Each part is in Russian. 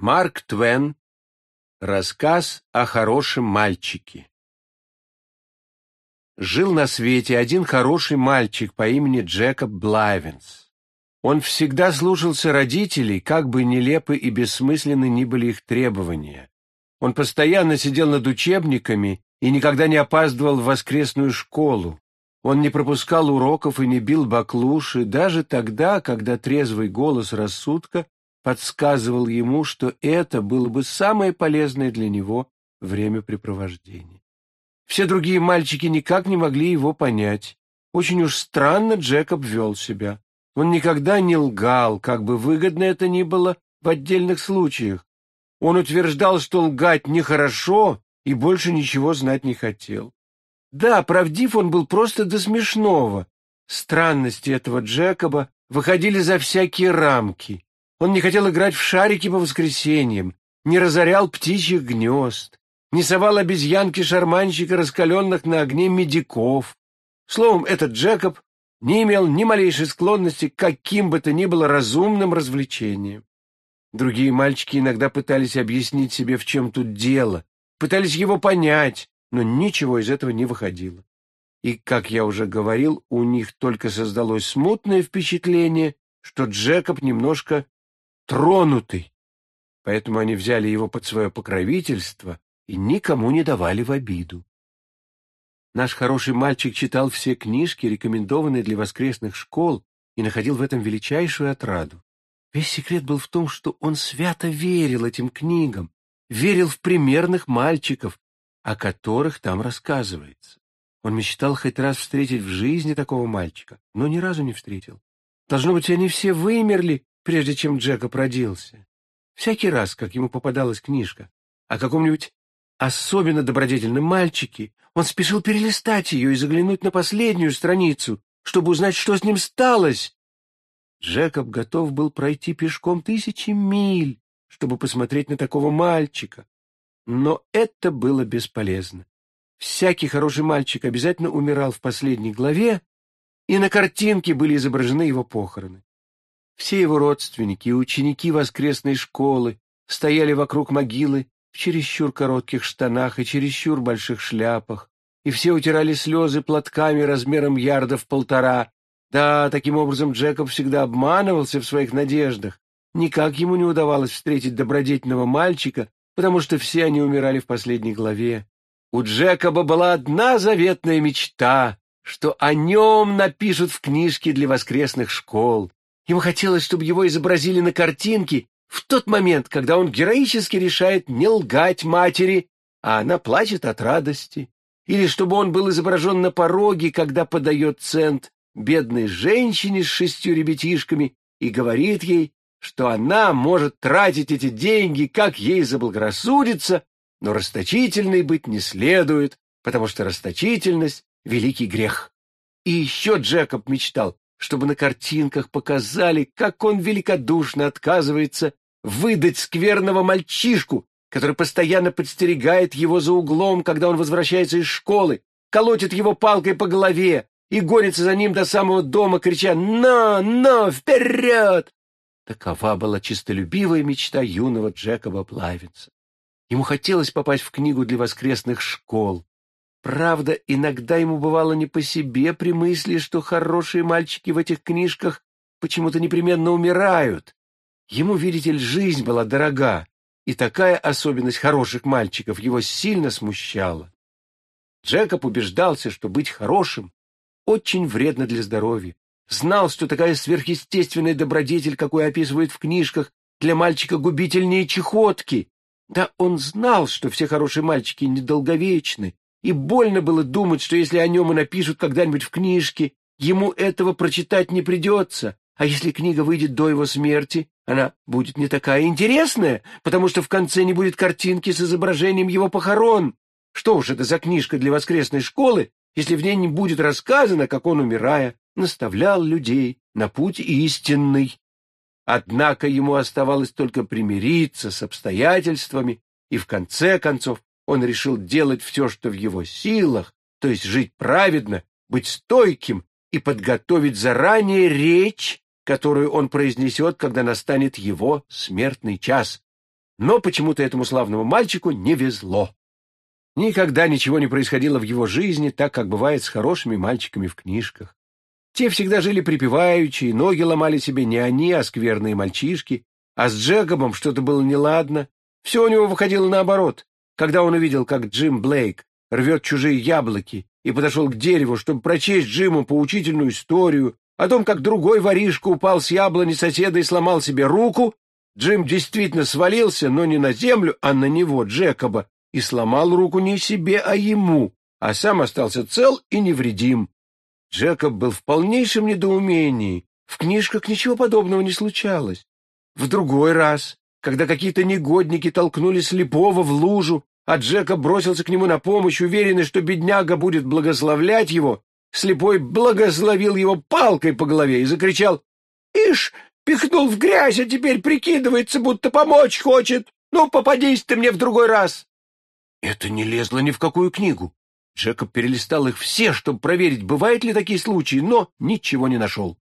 Марк Твен. Рассказ о хорошем мальчике. Жил на свете один хороший мальчик по имени Джекоб Блайвенс. Он всегда слушался родителей, как бы нелепы и бессмысленны ни были их требования. Он постоянно сидел над учебниками и никогда не опаздывал в воскресную школу. Он не пропускал уроков и не бил баклуши, даже тогда, когда трезвый голос рассудка подсказывал ему, что это было бы самое полезное для него времяпрепровождение. Все другие мальчики никак не могли его понять. Очень уж странно Джекоб вел себя. Он никогда не лгал, как бы выгодно это ни было в отдельных случаях. Он утверждал, что лгать нехорошо и больше ничего знать не хотел. Да, правдив он был просто до смешного. Странности этого Джекоба выходили за всякие рамки. Он не хотел играть в шарики по воскресеньям, не разорял птичьих гнезд, не совал обезьянки-шарманщика, раскаленных на огне медиков. Словом, этот Джекоб не имел ни малейшей склонности к каким бы то ни было разумным развлечениям. Другие мальчики иногда пытались объяснить себе, в чем тут дело, пытались его понять, но ничего из этого не выходило. И, как я уже говорил, у них только создалось смутное впечатление, что Джекоб немножко тронутый. Поэтому они взяли его под свое покровительство и никому не давали в обиду. Наш хороший мальчик читал все книжки, рекомендованные для воскресных школ, и находил в этом величайшую отраду. Весь секрет был в том, что он свято верил этим книгам, верил в примерных мальчиков, о которых там рассказывается. Он мечтал хоть раз встретить в жизни такого мальчика, но ни разу не встретил. Должно быть, они все вымерли, прежде чем Джекоб родился. Всякий раз, как ему попадалась книжка о каком-нибудь особенно добродетельном мальчике, он спешил перелистать ее и заглянуть на последнюю страницу, чтобы узнать, что с ним сталось. Джекоб готов был пройти пешком тысячи миль, чтобы посмотреть на такого мальчика. Но это было бесполезно. Всякий хороший мальчик обязательно умирал в последней главе, и на картинке были изображены его похороны. Все его родственники и ученики воскресной школы стояли вокруг могилы в чересчур коротких штанах и чересчур больших шляпах, и все утирали слезы платками размером ярдов полтора. Да, таким образом Джекоб всегда обманывался в своих надеждах. Никак ему не удавалось встретить добродетельного мальчика, потому что все они умирали в последней главе. У Джекоба была одна заветная мечта, что о нем напишут в книжке для воскресных школ. Ему хотелось, чтобы его изобразили на картинке в тот момент, когда он героически решает не лгать матери, а она плачет от радости. Или чтобы он был изображен на пороге, когда подает цент бедной женщине с шестью ребятишками и говорит ей, что она может тратить эти деньги, как ей заблагорассудится, но расточительной быть не следует, потому что расточительность — великий грех. И еще Джекоб мечтал, чтобы на картинках показали, как он великодушно отказывается выдать скверного мальчишку, который постоянно подстерегает его за углом, когда он возвращается из школы, колотит его палкой по голове и гонится за ним до самого дома, крича «На, на, вперед!». Такова была чистолюбивая мечта юного Джекоба Плавинса. Ему хотелось попасть в книгу для воскресных школ, Правда, иногда ему бывало не по себе при мысли, что хорошие мальчики в этих книжках почему-то непременно умирают. Ему, видите ли, жизнь была дорога, и такая особенность хороших мальчиков его сильно смущала. Джекоб убеждался, что быть хорошим очень вредно для здоровья. Знал, что такая сверхъестественная добродетель, какую описывают в книжках, для мальчика губительнее чехотки. Да он знал, что все хорошие мальчики недолговечны, и больно было думать, что если о нем и напишут когда-нибудь в книжке, ему этого прочитать не придется, а если книга выйдет до его смерти, она будет не такая интересная, потому что в конце не будет картинки с изображением его похорон. Что уж это за книжка для воскресной школы, если в ней не будет рассказано, как он, умирая, наставлял людей на путь истинный. Однако ему оставалось только примириться с обстоятельствами и, в конце концов, он решил делать все, что в его силах, то есть жить праведно, быть стойким и подготовить заранее речь, которую он произнесет, когда настанет его смертный час. но почему-то этому славному мальчику не везло. Никогда ничего не происходило в его жизни так, как бывает с хорошими мальчиками в книжках. Те всегда жили припеваючи, и ноги ломали себе не они, а скверные мальчишки, а с Джекобом что-то было неладно. Все у него выходило наоборот. Когда он увидел, как Джим Блейк рвет чужие яблоки и подошел к дереву, чтобы прочесть Джиму поучительную историю о том, как другой воришка упал с яблони соседа и сломал себе руку, Джим действительно свалился, но не на землю, а на него, Джекоба, и сломал руку не себе, а ему, а сам остался цел и невредим. Джекоб был в полнейшем недоумении. В книжках ничего подобного не случалось. В другой раз, когда какие-то негодники толкнули слепого в лужу, а Джекоб бросился к нему на помощь, уверенный, что бедняга будет благословлять его, слепой благословил его палкой по голове и закричал «Ишь, пихнул в грязь, а теперь прикидывается, будто помочь хочет! Ну, попадись ты мне в другой раз!» Это не лезло ни в какую книгу. Джекоб перелистал их все, чтобы проверить, бывают ли такие случаи, но ничего не нашел.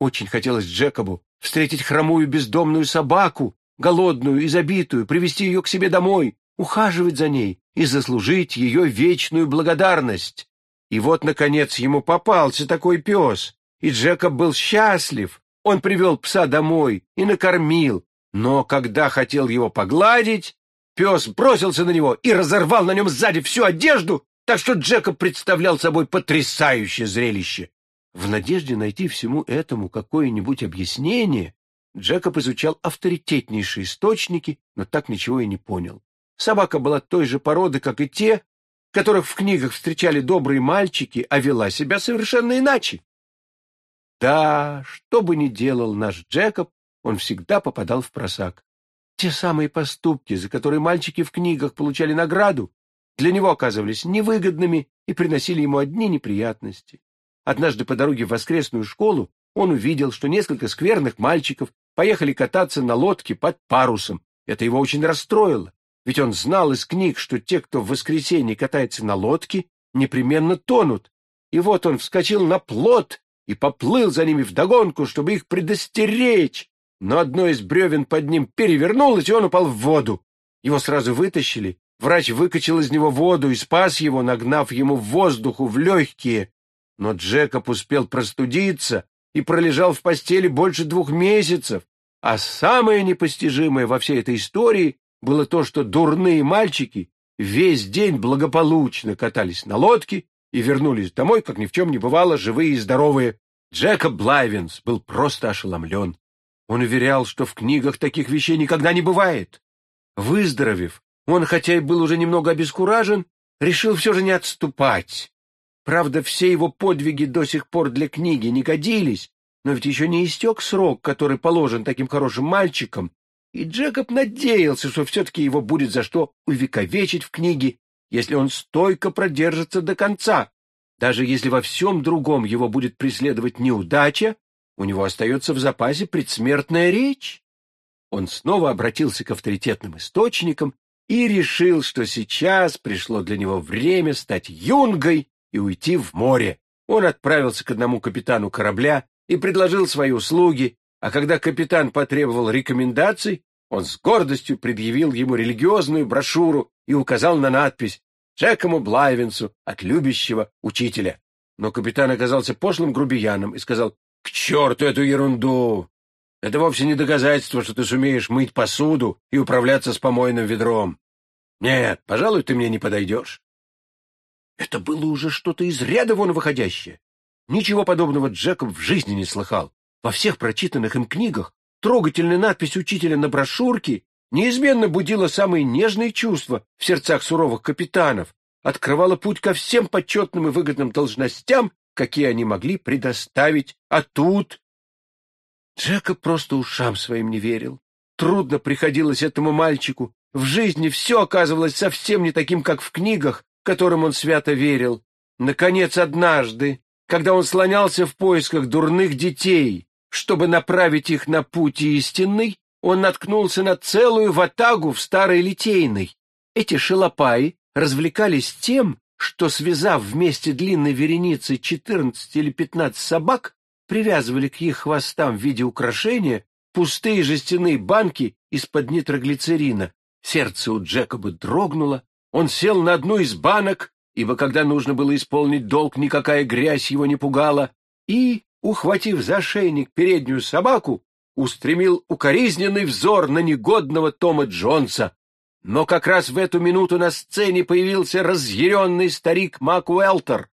Очень хотелось Джекобу встретить хромую бездомную собаку, голодную и забитую, привести ее к себе домой, ухаживать за ней и заслужить ее вечную благодарность. И вот, наконец, ему попался такой пес, и Джекоб был счастлив. Он привел пса домой и накормил, но когда хотел его погладить, Пес бросился на него и разорвал на нем сзади всю одежду, так что Джекоб представлял собой потрясающее зрелище. В надежде найти всему этому какое-нибудь объяснение, Джекоб изучал авторитетнейшие источники, но так ничего и не понял. Собака была той же породы, как и те, которых в книгах встречали добрые мальчики, а вела себя совершенно иначе. Да, что бы ни делал наш Джекоб, он всегда попадал в просак. Те самые поступки, за которые мальчики в книгах получали награду, для него оказывались невыгодными и приносили ему одни неприятности. Однажды по дороге в воскресную школу он увидел, что несколько скверных мальчиков поехали кататься на лодке под парусом. Это его очень расстроило, ведь он знал из книг, что те, кто в воскресенье катается на лодке, непременно тонут. И вот он вскочил на плот и поплыл за ними вдогонку, чтобы их предостеречь но одно из бревен под ним перевернулось, и он упал в воду. Его сразу вытащили. Врач выкачал из него воду и спас его, нагнав ему воздуху в легкие. Но Джекоб успел простудиться и пролежал в постели больше двух месяцев. А самое непостижимое во всей этой истории было то, что дурные мальчики весь день благополучно катались на лодке и вернулись домой, как ни в чем не бывало, живые и здоровые. Джекоб Блайвенс был просто ошеломлен. Он уверял, что в книгах таких вещей никогда не бывает. Выздоровев, он, хотя и был уже немного обескуражен, решил все же не отступать. Правда, все его подвиги до сих пор для книги не годились, но ведь еще не истек срок, который положен таким хорошим мальчикам, и Джекоб надеялся, что все-таки его будет за что увековечить в книге, если он стойко продержится до конца. Даже если во всем другом его будет преследовать неудача, у него остается в запасе предсмертная речь. Он снова обратился к авторитетным источникам и решил, что сейчас пришло для него время стать юнгой и уйти в море. Он отправился к одному капитану корабля и предложил свои услуги, а когда капитан потребовал рекомендаций, он с гордостью предъявил ему религиозную брошюру и указал на надпись «Джекому Блайвенсу от любящего учителя». Но капитан оказался пошлым грубияном и сказал к черту эту ерунду! Это вовсе не доказательство, что ты сумеешь мыть посуду и управляться с помойным ведром. Нет, пожалуй, ты мне не подойдешь. Это было уже что-то из ряда вон выходящее. Ничего подобного Джекоб в жизни не слыхал. Во всех прочитанных им книгах трогательная надпись учителя на брошюрке неизменно будила самые нежные чувства в сердцах суровых капитанов, открывала путь ко всем почетным и выгодным должностям какие они могли предоставить, а тут... Джека просто ушам своим не верил. Трудно приходилось этому мальчику. В жизни все оказывалось совсем не таким, как в книгах, которым он свято верил. Наконец, однажды, когда он слонялся в поисках дурных детей, чтобы направить их на путь истинный, он наткнулся на целую ватагу в старой литейной. Эти шалопаи развлекались тем, что, связав вместе длинной вереницы 14 или 15 собак, привязывали к их хвостам в виде украшения пустые жестяные банки из-под нитроглицерина. Сердце у Джекоба дрогнуло, он сел на одну из банок, ибо когда нужно было исполнить долг, никакая грязь его не пугала, и, ухватив за шейник переднюю собаку, устремил укоризненный взор на негодного Тома Джонса. Но как раз в эту минуту на сцене появился разъяренный старик Мак Уэлтер.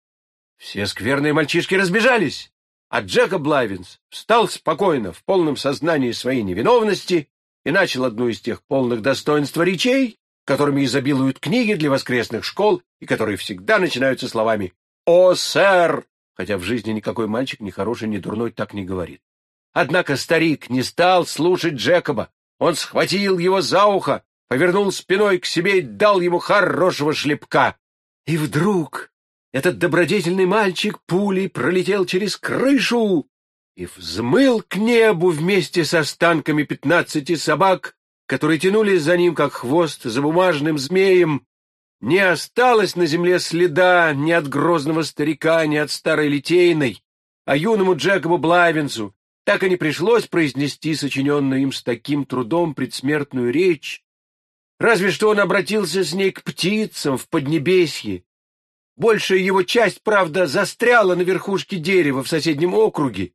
Все скверные мальчишки разбежались, а Джекоб Блайвинс встал спокойно, в полном сознании своей невиновности, и начал одну из тех полных достоинства речей, которыми изобилуют книги для воскресных школ и которые всегда начинаются словами «О, сэр!», хотя в жизни никакой мальчик ни хороший, ни дурной так не говорит. Однако старик не стал слушать Джекоба. Он схватил его за ухо, повернул спиной к себе и дал ему хорошего шлепка. И вдруг этот добродетельный мальчик пулей пролетел через крышу и взмыл к небу вместе с останками пятнадцати собак, которые тянулись за ним, как хвост за бумажным змеем. Не осталось на земле следа ни от грозного старика, ни от старой литейной, а юному Джекобу Блавинсу так и не пришлось произнести сочиненную им с таким трудом предсмертную речь, разве что он обратился с ней к птицам в Поднебесье. Большая его часть, правда, застряла на верхушке дерева в соседнем округе,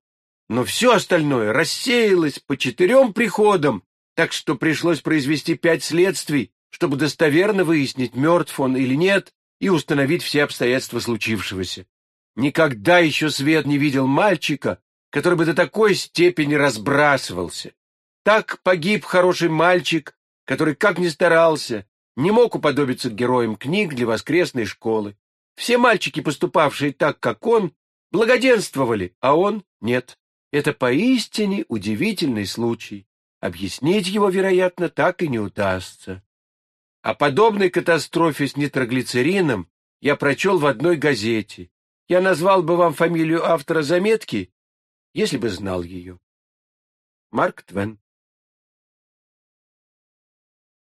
но все остальное рассеялось по четырем приходам, так что пришлось произвести пять следствий, чтобы достоверно выяснить, мертв он или нет, и установить все обстоятельства случившегося. Никогда еще Свет не видел мальчика, который бы до такой степени разбрасывался. Так погиб хороший мальчик, который, как ни старался, не мог уподобиться героям книг для воскресной школы. Все мальчики, поступавшие так, как он, благоденствовали, а он — нет. Это поистине удивительный случай. Объяснить его, вероятно, так и не удастся. О подобной катастрофе с нитроглицерином я прочел в одной газете. Я назвал бы вам фамилию автора заметки, если бы знал ее. Марк Твен